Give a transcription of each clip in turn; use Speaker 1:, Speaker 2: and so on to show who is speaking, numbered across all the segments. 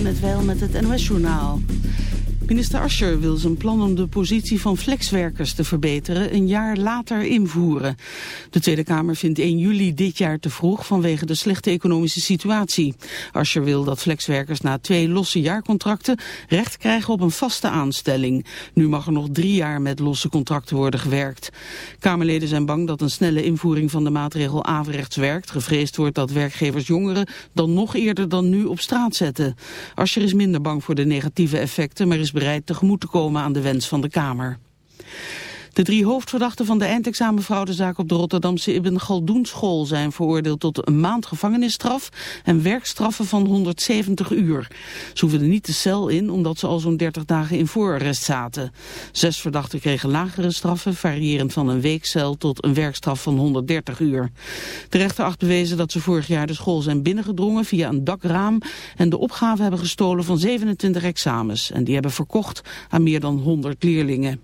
Speaker 1: net wel met het NOS-journaal. Minister Ascher wil zijn plan om de positie van flexwerkers te verbeteren een jaar later invoeren. De Tweede Kamer vindt 1 juli dit jaar te vroeg vanwege de slechte economische situatie. Ascher wil dat flexwerkers na twee losse jaarcontracten recht krijgen op een vaste aanstelling. Nu mag er nog drie jaar met losse contracten worden gewerkt. Kamerleden zijn bang dat een snelle invoering van de maatregel averechts werkt. Gevreesd wordt dat werkgevers jongeren dan nog eerder dan nu op straat zetten. Ascher is minder bang voor de negatieve effecten, maar is bereid tegemoet te komen aan de wens van de Kamer. De drie hoofdverdachten van de eindexamenfraudezaak op de Rotterdamse Ibn Galdoen school zijn veroordeeld tot een maand gevangenisstraf en werkstraffen van 170 uur. Ze hoeven er niet de cel in omdat ze al zo'n 30 dagen in voorarrest zaten. Zes verdachten kregen lagere straffen, variërend van een weekcel tot een werkstraf van 130 uur. De rechter acht bewezen dat ze vorig jaar de school zijn binnengedrongen via een dakraam en de opgave hebben gestolen van 27 examens. En die hebben verkocht aan meer dan 100 leerlingen.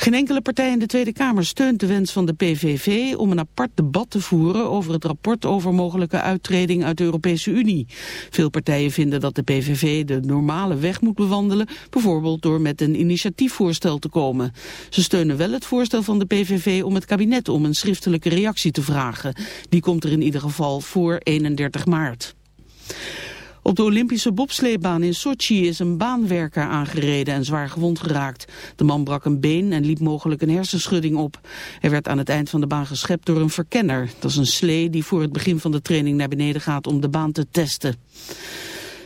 Speaker 1: Geen enkele partij in de Tweede Kamer steunt de wens van de PVV om een apart debat te voeren over het rapport over mogelijke uittreding uit de Europese Unie. Veel partijen vinden dat de PVV de normale weg moet bewandelen, bijvoorbeeld door met een initiatiefvoorstel te komen. Ze steunen wel het voorstel van de PVV om het kabinet om een schriftelijke reactie te vragen. Die komt er in ieder geval voor 31 maart. Op de Olympische bobsleebaan in Sochi is een baanwerker aangereden en zwaar gewond geraakt. De man brak een been en liep mogelijk een hersenschudding op. Hij werd aan het eind van de baan geschept door een verkenner. Dat is een slee die voor het begin van de training naar beneden gaat om de baan te testen.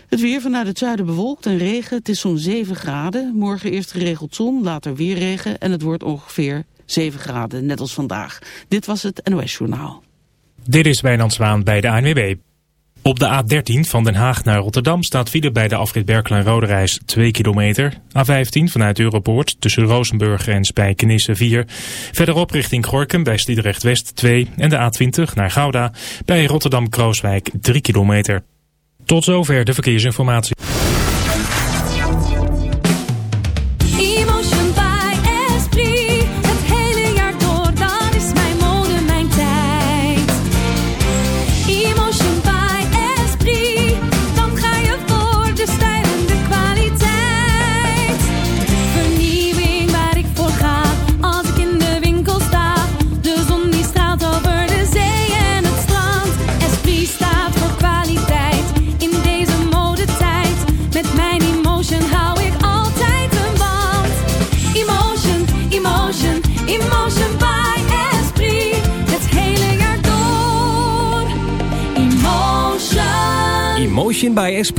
Speaker 1: Het weer vanuit het zuiden bewolkt en regen. Het is zo'n 7 graden. Morgen eerst geregeld zon, later weer regen en het wordt ongeveer 7 graden, net als vandaag. Dit was het NOS Journaal.
Speaker 2: Dit is Wijnand Zwaan bij de ANWB. Op de A13 van Den Haag naar Rotterdam staat file bij de afrit Berkelen-Roderijs 2 kilometer. A15 vanuit Europoort tussen Rozenburg en Spijkenisse 4. Verderop richting Gorkum bij Sliedrecht West 2. En de A20 naar Gouda bij Rotterdam-Krooswijk 3 kilometer. Tot zover de verkeersinformatie.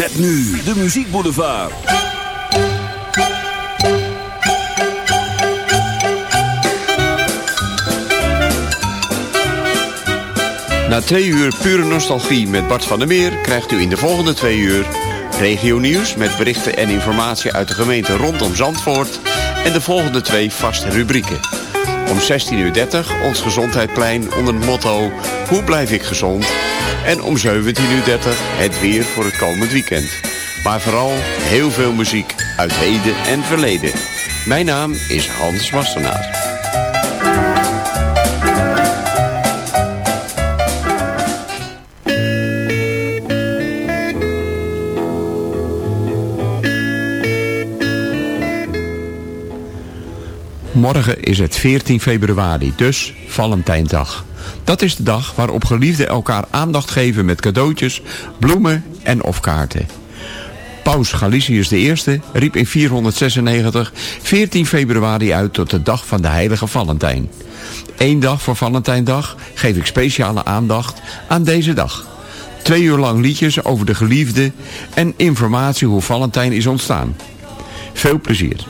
Speaker 3: Met nu de muziekboulevard.
Speaker 4: Na twee uur pure nostalgie met Bart van der Meer... krijgt u in de volgende twee uur regio nieuws... met berichten en informatie uit de gemeente rondom Zandvoort... en de volgende twee vaste rubrieken. Om 16.30 uur ons gezondheidsplein onder het motto... Hoe blijf ik gezond? En om 17.30 uur het weer voor het komend weekend. Maar vooral heel veel muziek uit heden en verleden. Mijn naam is Hans Wassenaar. Morgen is het 14 februari, dus Valentijndag. Dat is de dag waarop geliefden elkaar aandacht geven met cadeautjes, bloemen en of kaarten. Paus Galicius I riep in 496 14 februari uit tot de dag van de heilige Valentijn. Eén dag voor Valentijndag geef ik speciale aandacht aan deze dag. Twee uur lang liedjes over de geliefde en informatie hoe Valentijn is ontstaan. Veel plezier.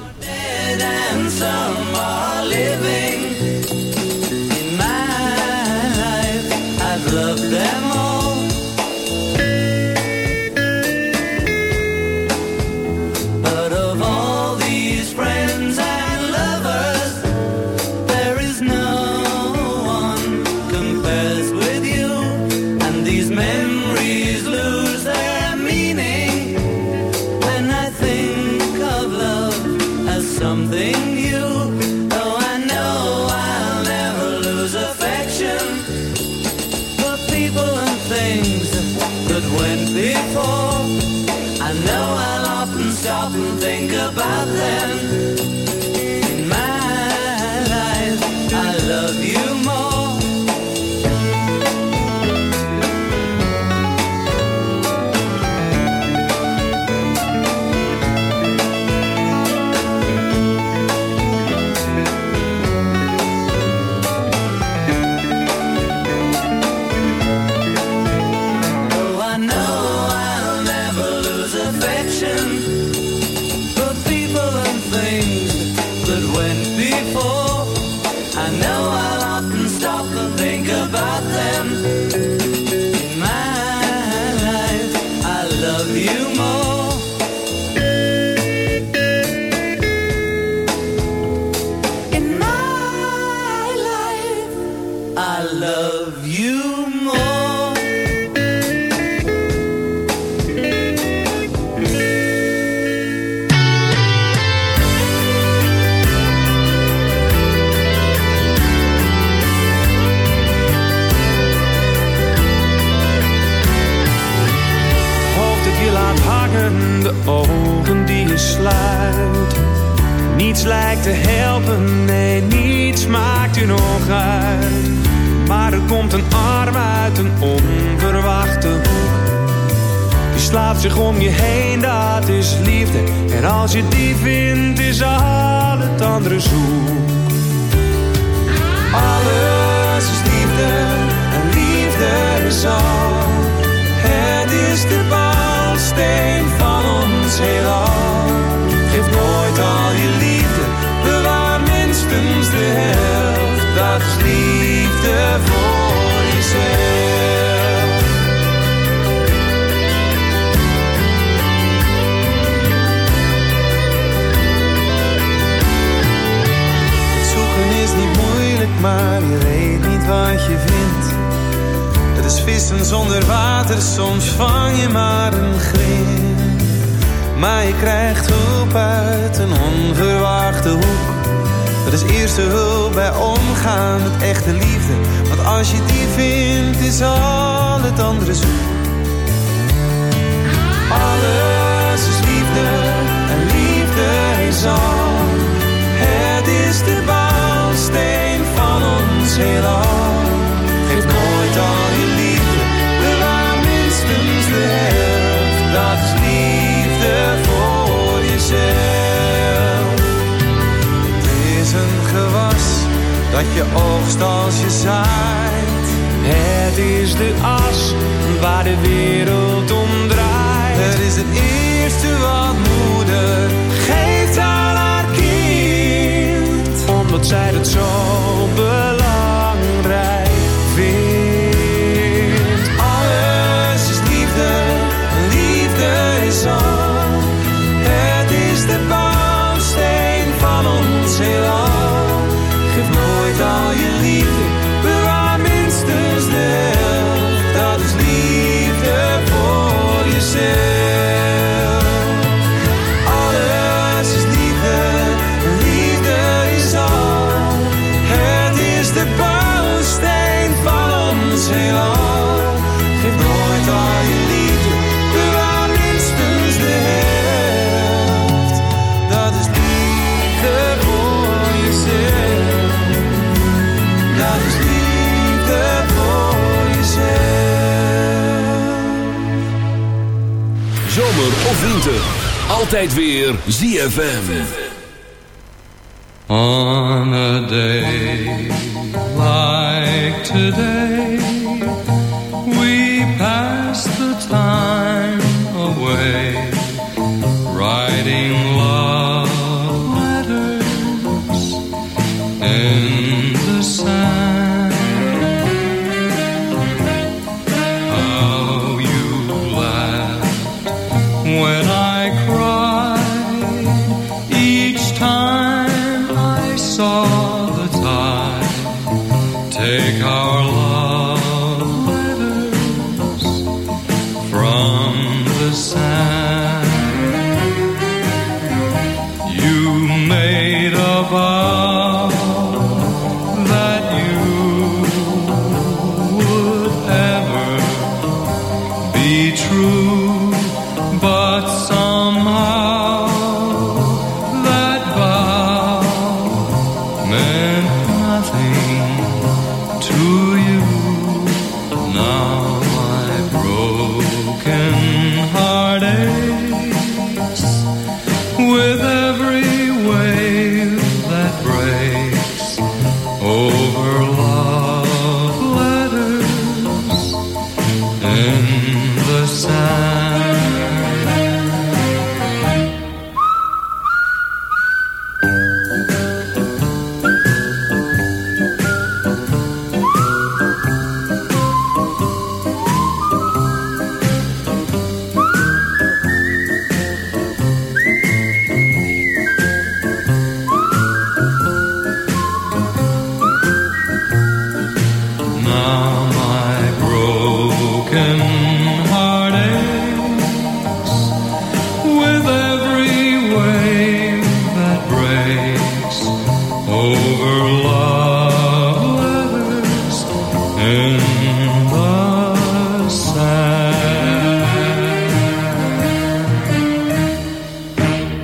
Speaker 5: Lijkt te helpen, nee, niets maakt u nog uit. Maar er komt een arm uit een onverwachte hoek. Die slaat zich om je heen, dat is liefde. En als je die vindt, is al het andere zoek. Alles is liefde en liefde is al. Het is de bouwsteen van ons heelal. Minstens de helft. Dat is liefde voor jezelf. Het zoeken is niet moeilijk, maar je weet niet wat je vindt. Het is vissen zonder water, soms vang je maar een grin. Maar je krijgt hulp uit een onverwachte hoek. Dat is eerste hulp bij omgaan met echte liefde. Want als je die vindt, is al het andere zoek. Dat je oogst als je zaait. Het is de as waar de wereld om draait. Het is het eerste wat moeder geeft aan haar kind. Omdat zij het zo belangrijk
Speaker 3: altijd weer ZFM.
Speaker 6: On a day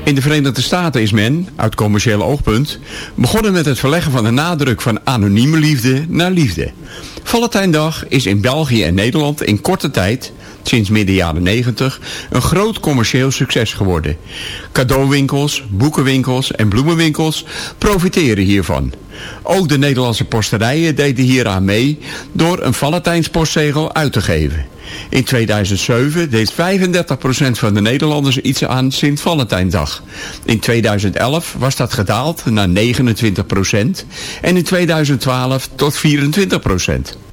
Speaker 6: In
Speaker 7: de Verenigde Staten is men, uit commerciële oogpunt, begonnen met het verleggen van de nadruk van anonieme liefde naar liefde. Valentijndag is in België en Nederland in korte tijd sinds midden jaren 90 een groot commercieel succes geworden. Cadeauwinkels, boekenwinkels en bloemenwinkels profiteren hiervan. Ook de Nederlandse posterijen deden hieraan mee door een Valentijnspostzegel uit te geven. In 2007 deed 35% van de Nederlanders iets aan Sint Valentijndag. In 2011 was dat gedaald naar 29% en in 2012 tot 24%.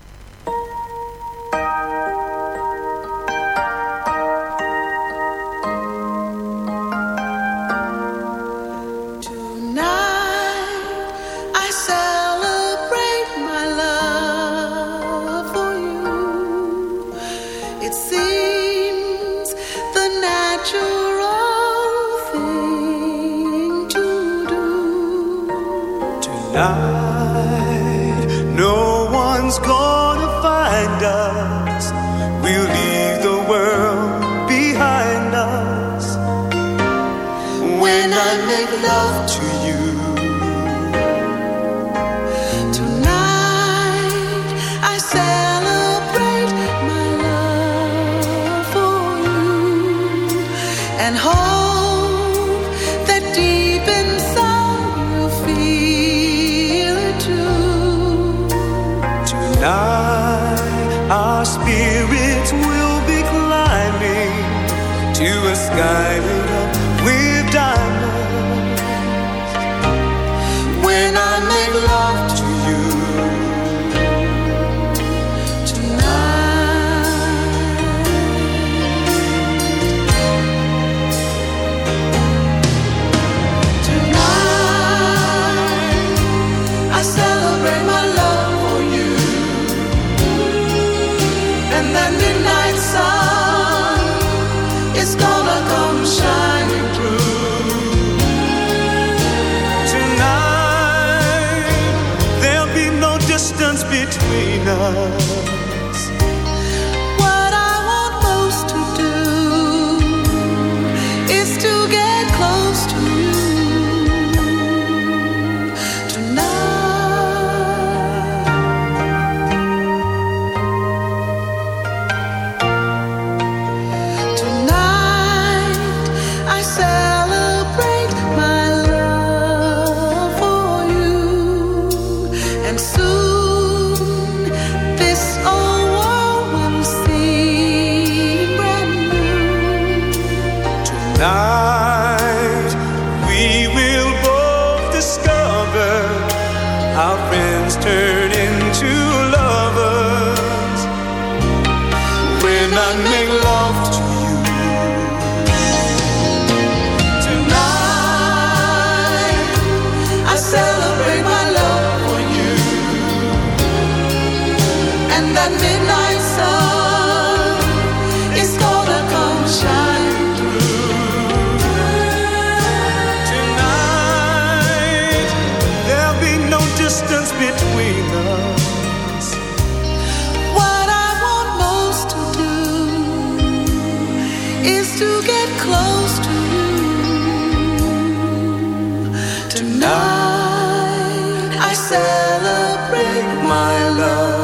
Speaker 8: Celebrate my love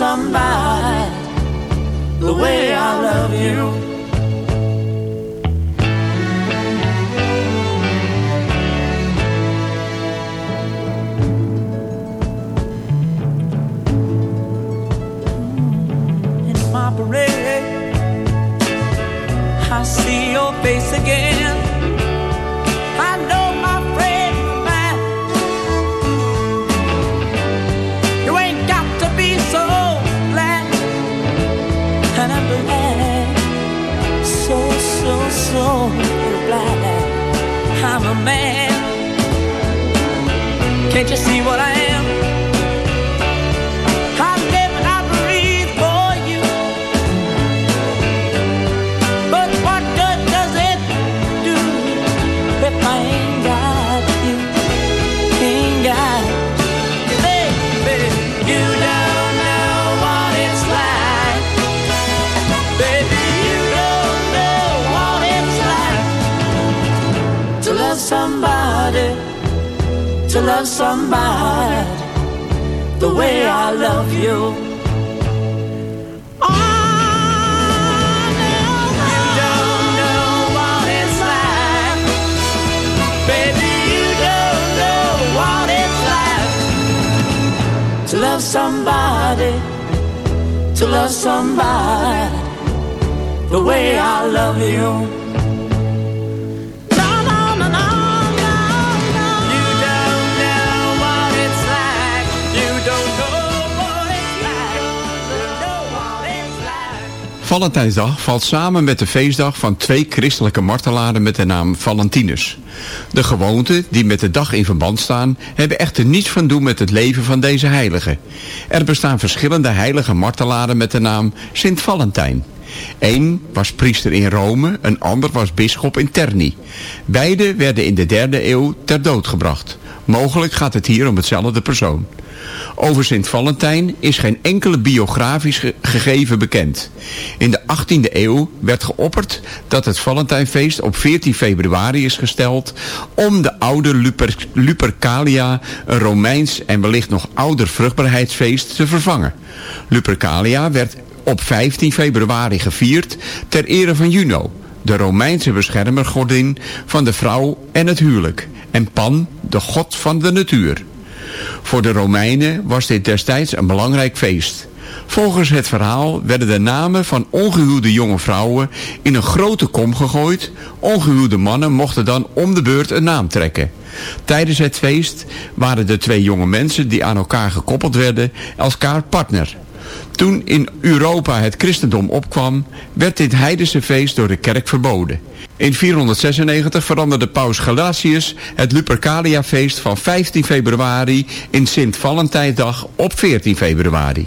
Speaker 4: somebody the way I love you. In my parade, I see your face again.
Speaker 9: Valentijnsdag valt samen met de feestdag van twee christelijke martelaren met de naam Valentinus. De gewoonten die met de dag in verband staan, hebben echter niets van doen met het leven van deze heilige. Er bestaan verschillende heilige martelaren met de naam Sint Valentijn. Eén was priester in Rome, een ander was bisschop in Terni. Beide werden in de derde eeuw ter dood gebracht. Mogelijk gaat het hier om hetzelfde persoon. Over Sint Valentijn is geen enkele biografisch ge- gegeven bekend. In de 18e eeuw werd geopperd dat het Valentijnfeest op 14 februari is gesteld om de oude Luper, Lupercalia, een Romeins en wellicht nog ouder vruchtbaarheidsfeest, te vervangen. Lupercalia werd op 15 februari gevierd ter ere van Juno, de Romeinse beschermergodin van de vrouw en het huwelijk.
Speaker 10: en Pan de god van de natuur. Voor de Romeinen was dit destijds een belangrijk feest. Volgens het verhaal werden de namen van ongehuwde jonge vrouwen in een grote kom gegooid. Ongehuwde mannen mochten dan om de beurt een naam trekken. Tijdens het feest waren de twee jonge mensen die aan elkaar gekoppeld werden elkaar partner. Toen in Europa het christendom opkwam, werd dit heidense feest door de kerk verboden. In 496 veranderde paus Galatius het Lupercalia-feest van 15 februari in Sint-Valentijndag op 14 februari.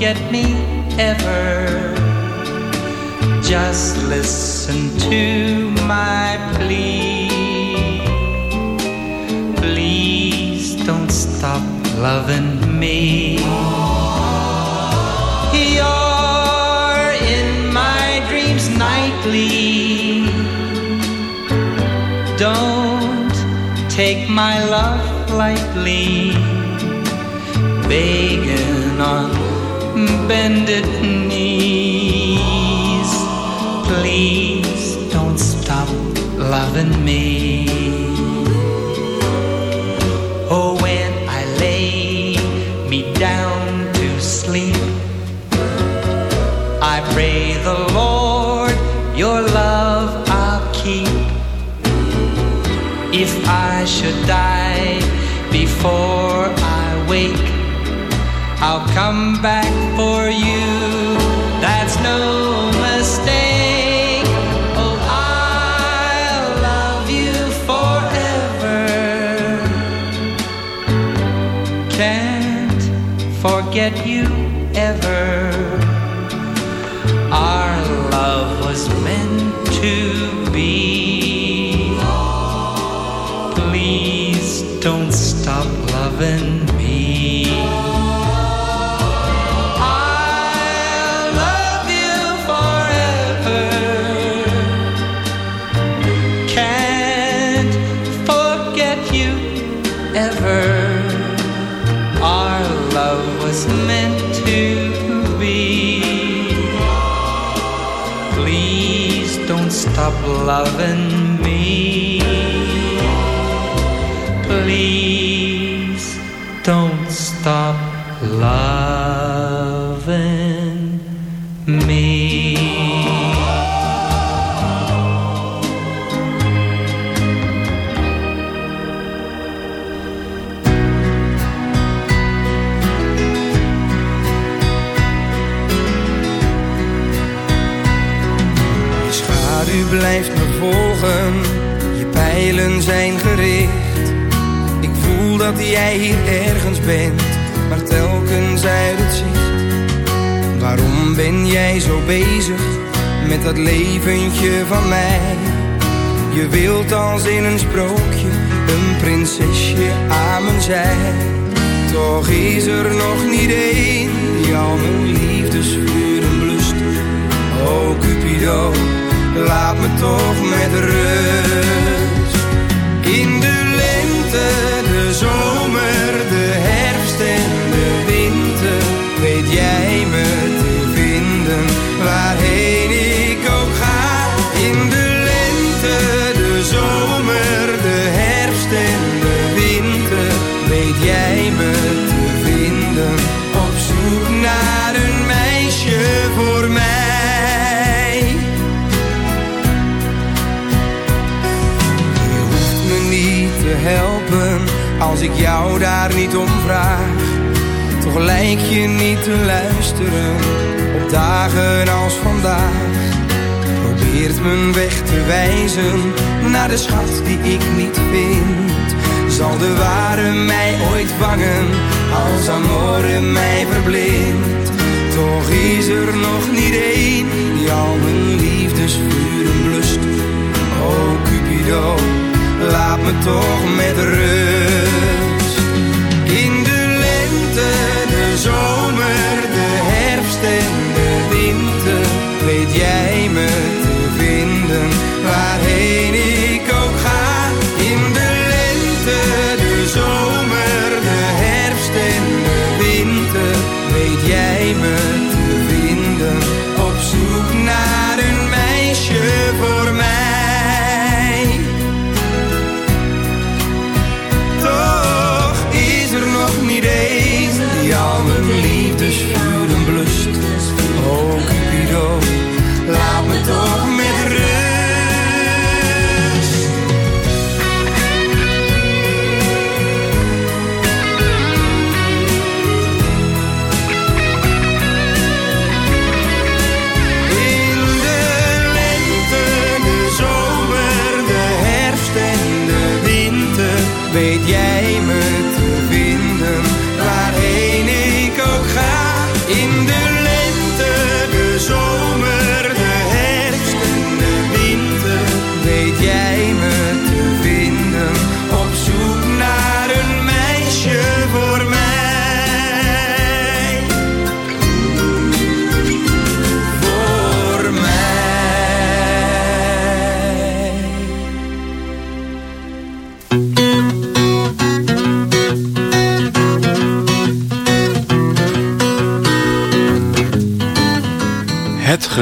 Speaker 4: forget me ever. Just listen to my plea. Please don't stop loving me. You're in my dreams nightly. Don't take my love lightly. Begging on bended knees. Please don't stop loving me. Oh, when I lay me down to sleep, I pray the Lord your love I'll keep. If I should die before I wake, I'll come back
Speaker 11: jij hier ergens bent, maar telkens uit het zicht. Waarom ben jij zo bezig met dat leventje van mij? Je wilt als in een sprookje een prinsesje aan mijn zij. Toch is er nog niet één die al mijn liefdesvuren blust. Oh Cupido, laat me toch met rust. Te vinden op zoek naar een meisje voor mij. Je hoeft me niet te helpen als ik jou daar niet om vraag. Toch lijk je niet te luisteren op dagen als vandaag. Probeert mijn weg te wijzen naar de schat die ik niet vind. Zal de ware mij ooit vangen als amore mij verblindt? Toch is er nog niet één die al mijn liefdesvuren blust. Oh Cupido, laat me toch met rust. In de lente, de zomer, de herfst en de winter weet jij me mijn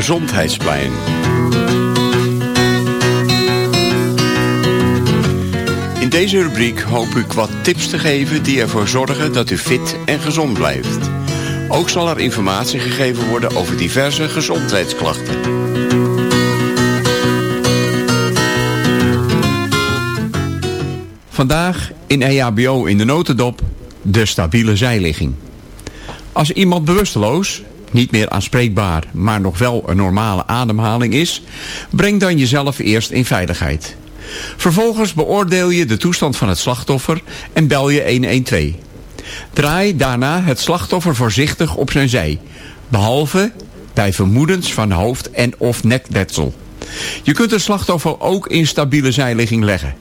Speaker 9: Gezondheidsplein. In deze rubriek hoop ik wat tips te geven die ervoor zorgen dat u fit en gezond blijft. Ook zal er informatie gegeven worden over diverse gezondheidsklachten. Vandaag in EHBO in de notendop de stabiele zijligging. Als iemand bewusteloos, niet meer aanspreekbaar, maar nog wel een normale ademhaling is, breng dan jezelf eerst in veiligheid. Vervolgens beoordeel je de toestand van het slachtoffer en bel je 112. Draai daarna het slachtoffer voorzichtig op zijn zij, behalve bij vermoedens van hoofd- en of nekletsel. Je kunt het slachtoffer ook in stabiele zijligging leggen.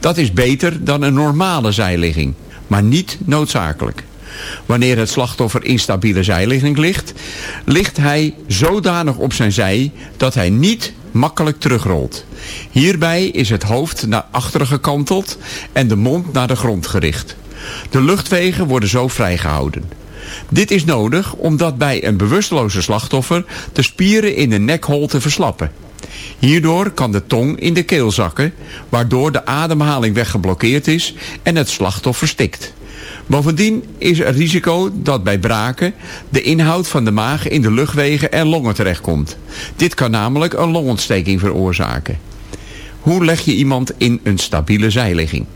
Speaker 9: Dat is beter dan een normale zijligging, maar niet noodzakelijk. Wanneer het slachtoffer in stabiele zijligging ligt, ligt hij zodanig op zijn zij dat hij niet makkelijk terugrolt. Hierbij is het hoofd naar achteren gekanteld en de mond naar de grond gericht. De luchtwegen worden zo vrijgehouden. Dit is nodig omdat bij een bewusteloze slachtoffer de spieren in de nekholte verslappen. Hierdoor kan de tong in de keel zakken, waardoor de ademhaling weggeblokkeerd is en het slachtoffer stikt. Bovendien is er risico dat bij braken de inhoud van de maag in de luchtwegen en longen terechtkomt. Dit kan namelijk een longontsteking veroorzaken. Hoe leg je iemand in een stabiele zijligging?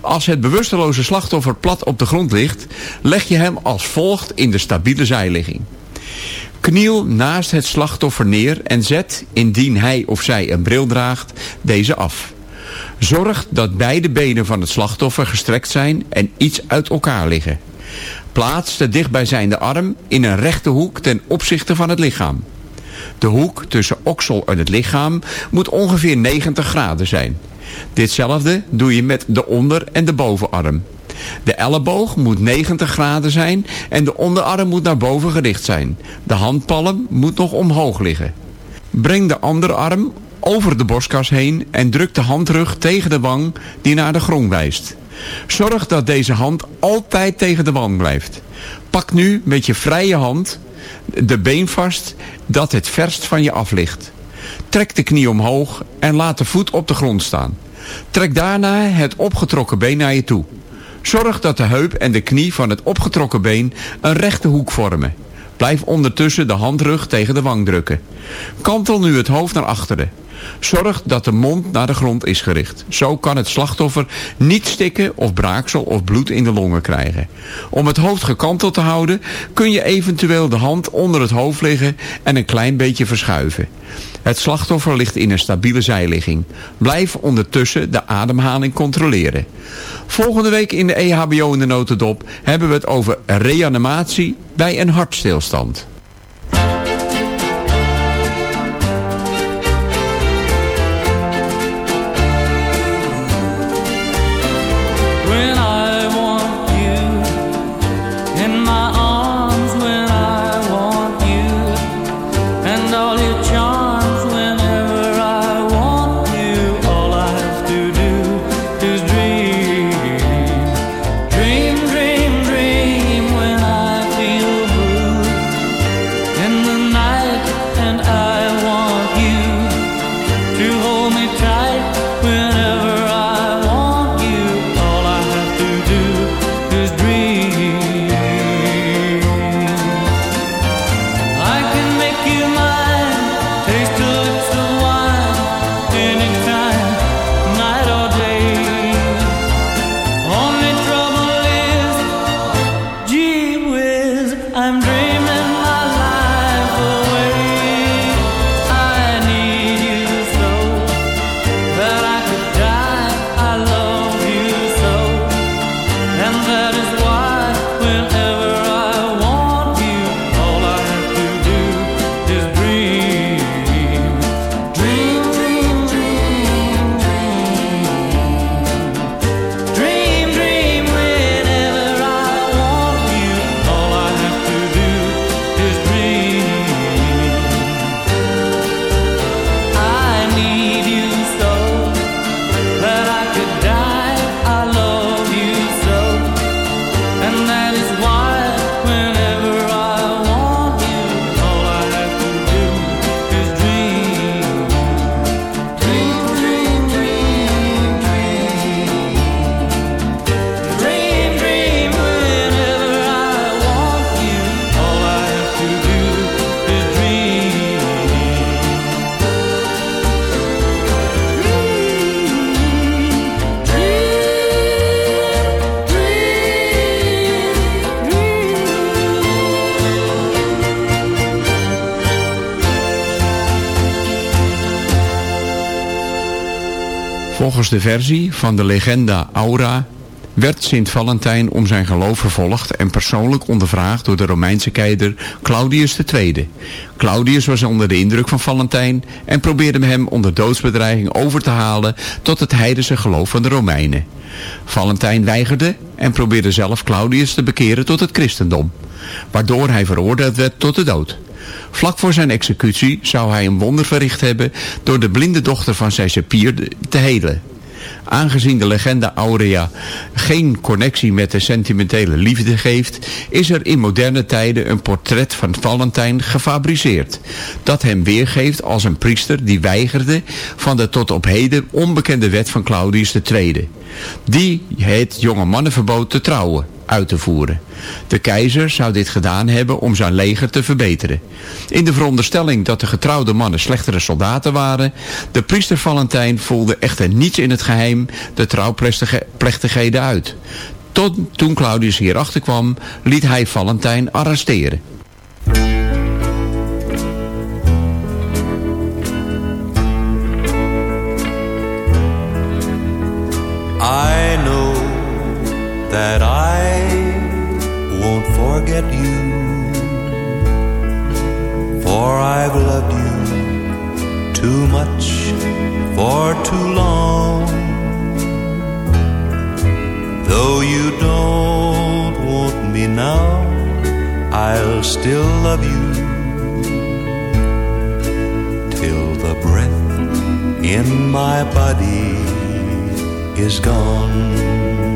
Speaker 9: Als het bewusteloze slachtoffer plat op de grond ligt, leg je hem als volgt in de stabiele zijligging. Kniel naast het slachtoffer neer en zet, indien hij of zij een bril draagt, deze af. Zorg dat beide benen van het slachtoffer gestrekt zijn en iets uit elkaar liggen. Plaats de dichtbijzijnde arm in een rechte hoek ten opzichte van het lichaam. De hoek tussen oksel en het lichaam moet ongeveer 90 graden zijn. Ditzelfde doe je met de onder- en de bovenarm. De elleboog moet 90 graden zijn en de onderarm moet naar boven gericht zijn. De handpalm moet nog omhoog liggen. Breng de andere arm over de borstkas heen en druk de handrug tegen de wang die naar de grond wijst. Zorg dat deze hand altijd tegen de wang blijft. Pak nu met je vrije hand de been vast dat het verst van je af ligt. Trek de knie omhoog en laat de voet op de grond staan. Trek daarna het opgetrokken been naar je toe. Zorg dat de heup en de knie van het opgetrokken been een rechte hoek vormen. Blijf ondertussen de handrug tegen de wang drukken. Kantel nu het hoofd naar achteren. Zorg dat de mond naar de grond is gericht. Zo kan het slachtoffer niet stikken of braaksel of bloed in de longen krijgen. Om het hoofd gekanteld te houden kun je eventueel de hand onder het hoofd liggen en een klein beetje verschuiven. Het slachtoffer ligt in een stabiele zijligging. Blijf ondertussen de ademhaling controleren. Volgende week in de EHBO in de notendop hebben we het over reanimatie bij een hartstilstand. De versie van de legenda Aura werd Sint Valentijn om zijn geloof vervolgd en persoonlijk ondervraagd door de Romeinse keizer Claudius II. Claudius was onder de indruk van Valentijn en probeerde hem onder doodsbedreiging over te halen tot het heidense geloof van de Romeinen. Valentijn weigerde en probeerde zelf Claudius te bekeren tot het christendom, waardoor hij veroordeeld werd tot de dood. Vlak voor zijn executie zou hij een wonder verricht hebben door de blinde dochter van zijn te helen. Aangezien de legende Aurea geen connectie met de sentimentele liefde geeft, is er in moderne tijden een portret van Valentijn gefabriceerd. Dat hem weergeeft als een priester die weigerde van de tot op heden onbekende wet van Claudius II. Die het jonge mannenverbod te trouwen uit te voeren. De keizer zou dit gedaan hebben om zijn leger te verbeteren. In de veronderstelling dat de getrouwde mannen slechtere soldaten waren, de priester Valentijn voelde echter niets in het geheim de trouwplechtigheden uit. Tot toen Claudius hierachter kwam, liet hij Valentijn arresteren.
Speaker 12: I know that I forget you, for I've loved you too much for too long. Though you don't want me now, I'll still love you till the breath in my body is gone.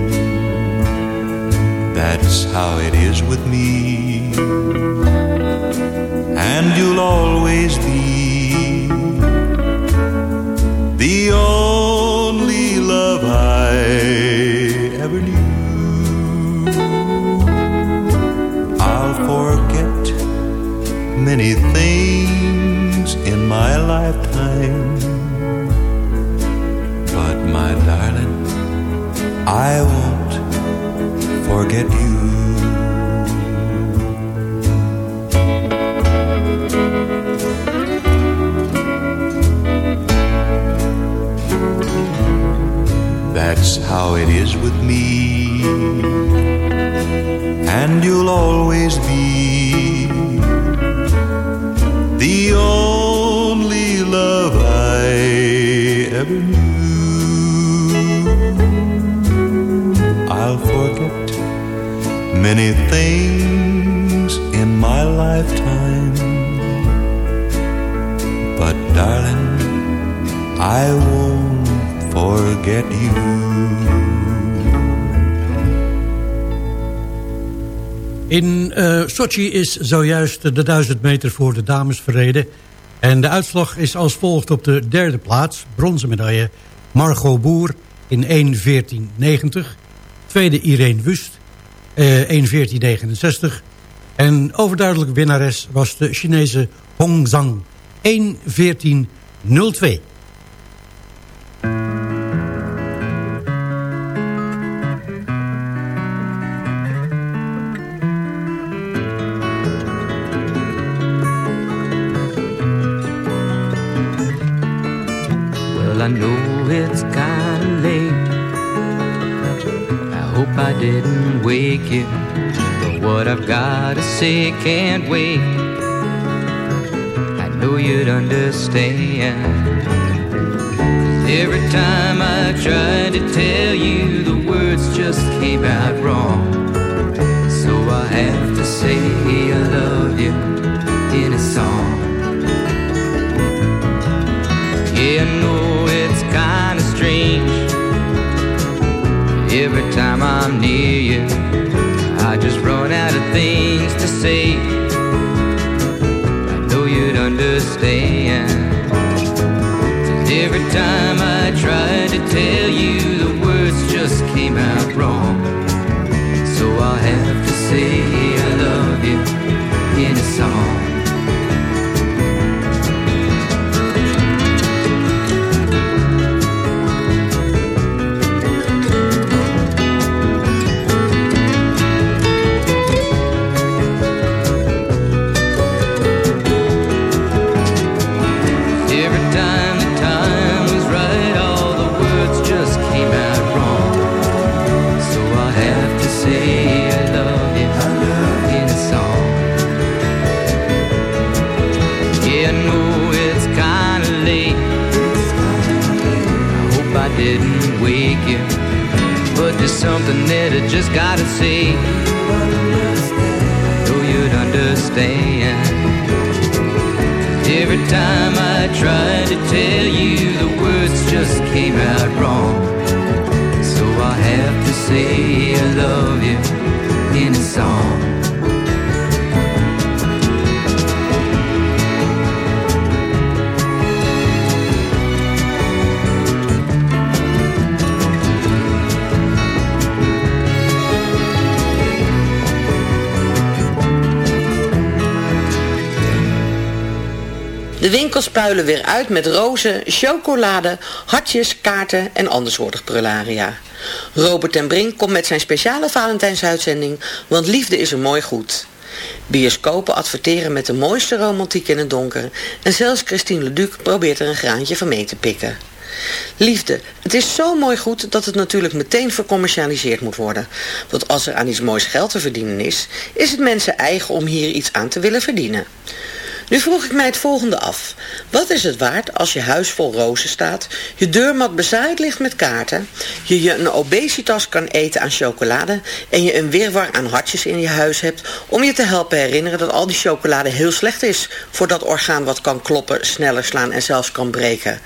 Speaker 12: That's how it is with me. And you'll always be the only love I ever knew. I'll forget many things in my lifetime. But my darling, I won't forget you. That's how it is with me, and you'll always be the only love I ever knew. I'll forget many things in my lifetime, but darling, I won't forget you.
Speaker 13: In eh, Sochi is zojuist de 1000 meter voor de dames verreden. En de uitslag is als volgt op de derde plaats. Bronzen medaille Margot Boer in 1.14.90. Tweede Irene Wust, 1.14.69. En overduidelijke winnares was de Chinese Hong Zhang, 1.14.02.
Speaker 4: say can't wait. I know you'd understand. Didn't wake you, but there's something that I just gotta say. Know you'd understand. Every time I tried to tell you, the words just came out wrong.
Speaker 14: So I have to say I love you in a song.
Speaker 15: De winkels puilen weer uit met rozen, chocolade, hartjes, kaarten en andersoortig prularia. Robert ten Brink komt met zijn speciale Valentijnsuitzending, want liefde is een mooi goed. Bioscopen adverteren met de mooiste romantiek in het donker en zelfs Christine Leduc probeert er een graantje van mee te pikken. Liefde, het is zo mooi goed dat het natuurlijk meteen vercommercialiseerd moet worden. Want als er aan iets moois geld te verdienen is, is het mensen eigen om hier iets aan te willen verdienen. Nu vroeg ik mij het volgende af. Wat is het waard als je huis vol rozen staat, je deurmat bezaaid ligt met kaarten, je je een obesitas kan eten aan chocolade en je een wirwar aan hartjes in je huis hebt om je te helpen herinneren dat al die chocolade heel slecht is voor dat orgaan wat kan kloppen, sneller slaan en zelfs kan breken.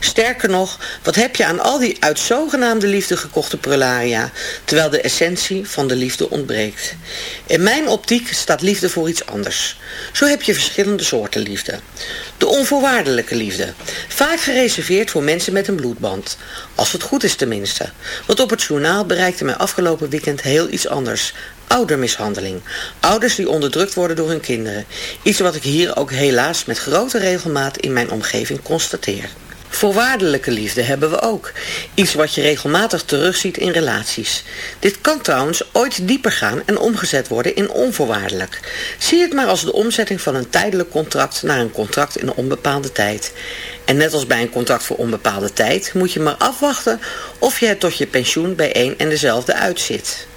Speaker 15: Sterker nog, wat heb je aan al die uit zogenaamde liefde gekochte prularia, terwijl de essentie van de liefde ontbreekt. In mijn optiek staat liefde voor iets anders. Zo heb je verschillende soorten liefde. De onvoorwaardelijke liefde. Vaak gereserveerd voor mensen met een bloedband. Als het goed is tenminste. Want op het journaal bereikte mij afgelopen weekend heel iets anders. Oudermishandeling. Ouders die onderdrukt worden door hun kinderen. Iets wat ik hier ook helaas met grote regelmaat in mijn omgeving constateer. Voorwaardelijke liefde hebben we ook. Iets wat je regelmatig terugziet in relaties. Dit kan trouwens ooit dieper gaan en omgezet worden in onvoorwaardelijk. Zie het maar als de omzetting van een tijdelijk contract naar een contract in onbepaalde tijd. En net als bij een contract voor onbepaalde tijd moet je maar afwachten of je het tot je pensioen bij een en dezelfde uitzit.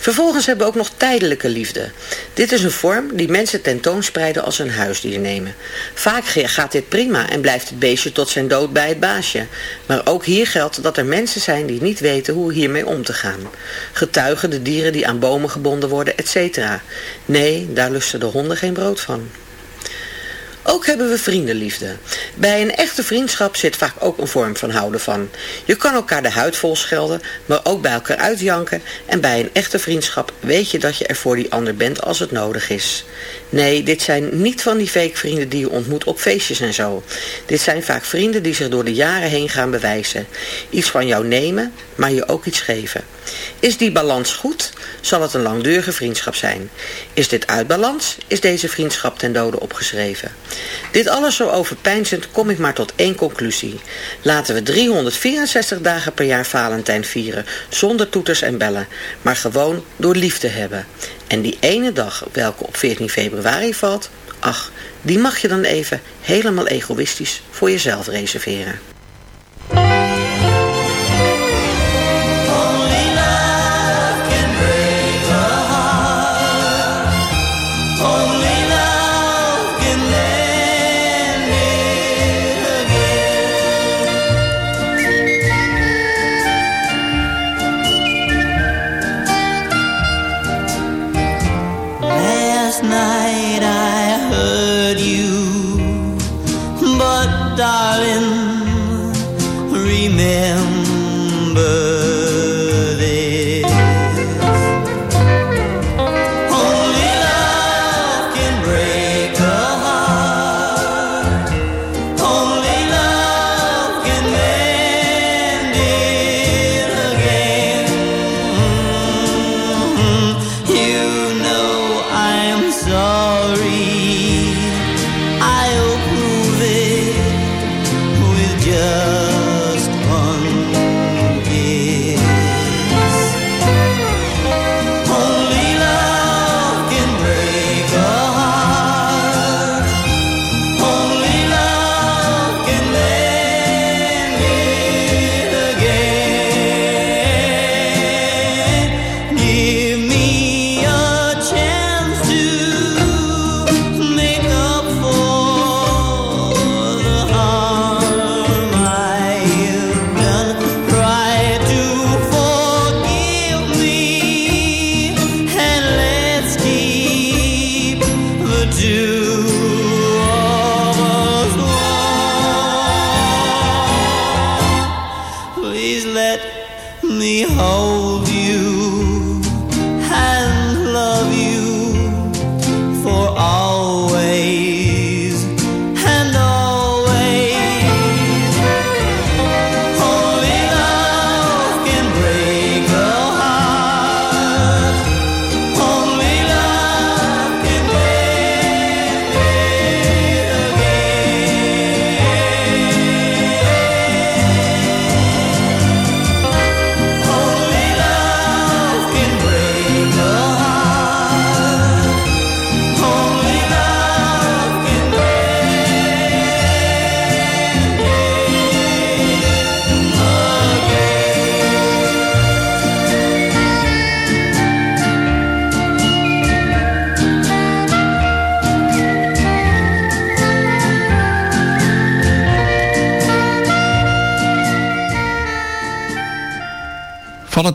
Speaker 15: Vervolgens hebben we ook nog tijdelijke liefde. Dit is een vorm die mensen tentoonspreiden als een huisdier nemen. Vaak gaat dit prima en blijft het beestje tot zijn dood bij het baasje. Maar ook hier geldt dat er mensen zijn die niet weten hoe hiermee om te gaan. Getuigen de dieren die aan bomen gebonden worden, etc. Nee, daar lusten de honden geen brood van. Ook hebben we vriendenliefde. Bij een echte vriendschap zit vaak ook een vorm van houden van. Je kan elkaar de huid vol schelden, maar ook bij elkaar uitjanken. En bij een echte vriendschap weet je dat je er voor die ander bent als het nodig is. Nee, dit zijn niet van die fake vrienden die je ontmoet op feestjes en zo. Dit zijn vaak vrienden die zich door de jaren heen gaan bewijzen. Iets van jou nemen, maar je ook iets geven. Is die balans goed, zal het een langdurige vriendschap zijn. Is dit uit balans, is deze vriendschap ten dode opgeschreven. Dit alles zo overpeinzend kom ik maar tot één conclusie. Laten we 364 dagen per jaar Valentijn vieren, zonder toeters en bellen, maar gewoon door liefde hebben. En die ene dag, welke op 14 februari valt, ach, die mag je dan even helemaal egoïstisch voor jezelf reserveren.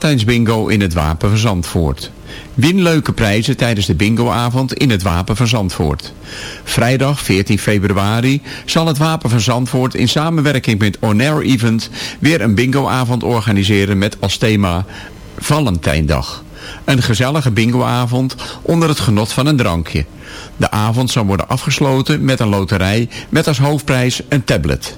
Speaker 9: Valentijnsbingo in het Wapen van Zandvoort. Win leuke prijzen tijdens de bingoavond in het Wapen van Zandvoort. Vrijdag 14 februari zal het Wapen van Zandvoort in samenwerking met Onair Event weer een bingoavond organiseren met als thema Valentijndag. Een gezellige bingoavond onder het genot van een drankje. De avond zal worden afgesloten met een loterij met als hoofdprijs een tablet.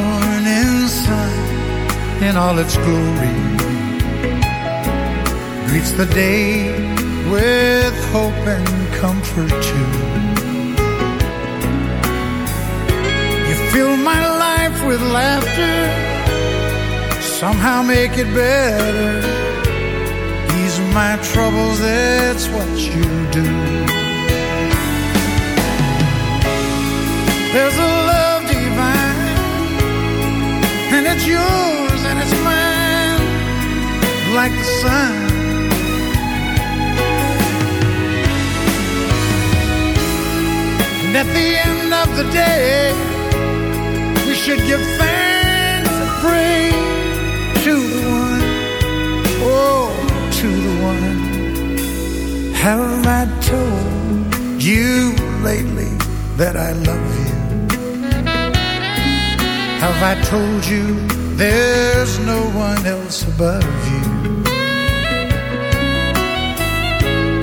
Speaker 16: in all its glory greets the day with hope and comfort too. You fill my life with laughter, somehow make it better. Ease my troubles, that's what you do. There's a love divine, and it's yours and it's mine, like the sun. And at the end of the day, we should give thanks and pray to the one, oh, to the one. Have I told you lately that I love you? Have I told you there's no one else above you?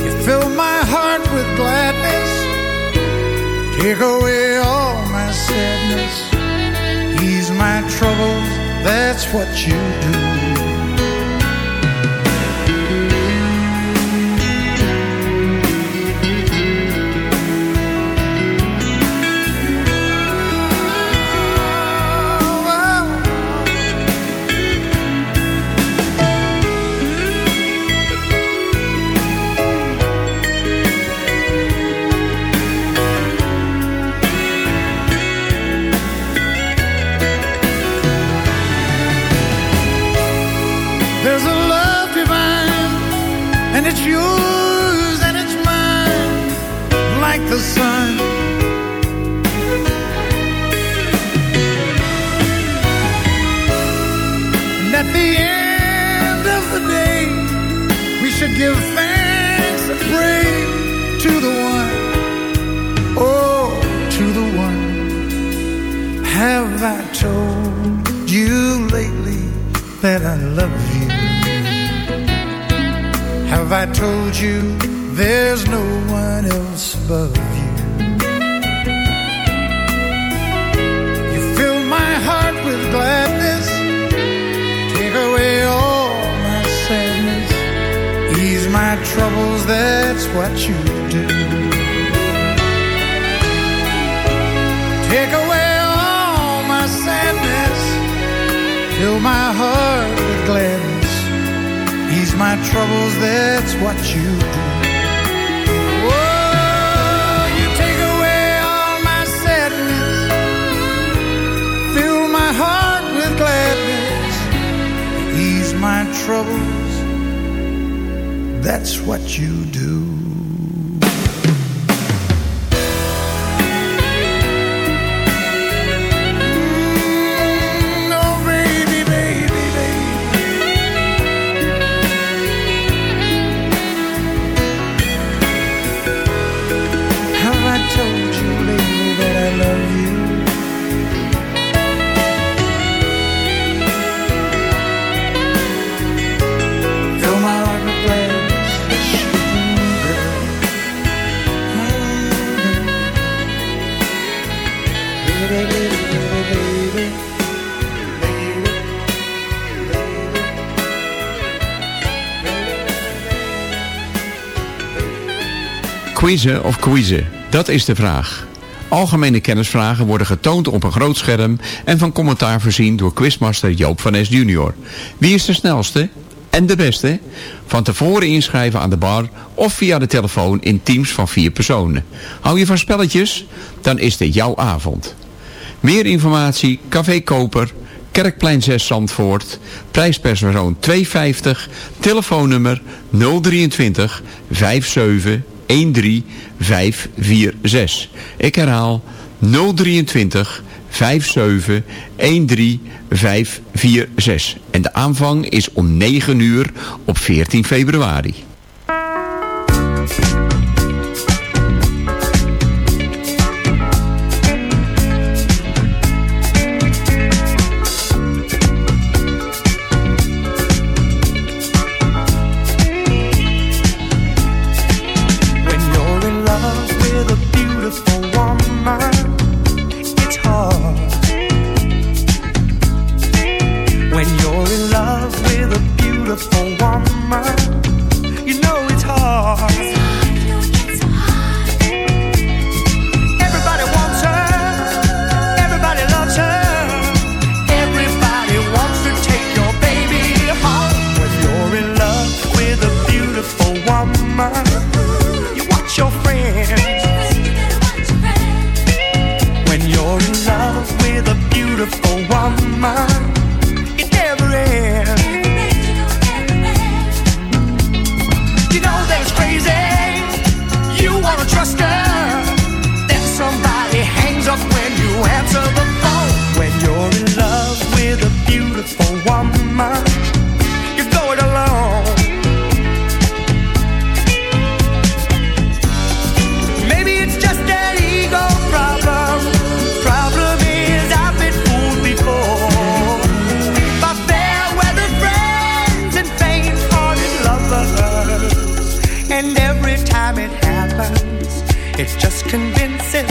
Speaker 16: You fill my heart with gladness Take away all my sadness, ease my troubles, that's what you do. You there's no one else above you? You fill my heart with gladness, take away all my sadness, ease my troubles, that's what you troubles, that's what you do. Oh, you take away all my sadness, fill my heart with gladness, ease my troubles, that's what you do.
Speaker 9: Quizzen of quizzen? Dat is de vraag. Algemene kennisvragen worden getoond op een groot scherm en van commentaar voorzien door quizmaster Joop van Es junior. Wie is de snelste en de beste? Van tevoren inschrijven aan de bar of via de telefoon in teams van vier personen. Hou je van spelletjes? Dan is dit jouw avond. Meer informatie, Café Koper, Kerkplein 6 Zandvoort, prijspersoon 250, telefoonnummer 023 57 13546. Ik herhaal 023 57 13546. En de aanvang is om 9 uur op 14 februari.
Speaker 17: Convinces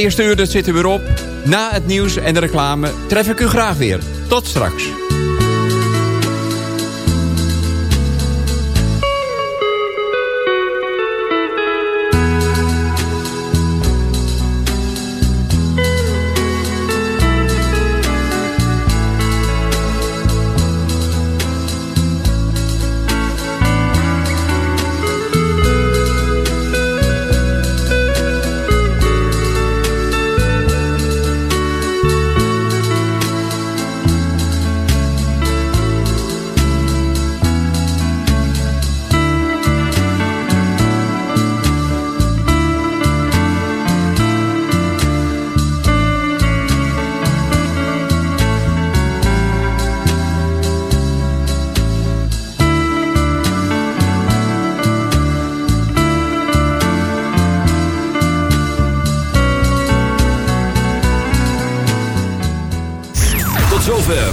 Speaker 9: eerste uur dat zit er weer op. Na het nieuws en de reclame tref ik u graag weer. Tot straks.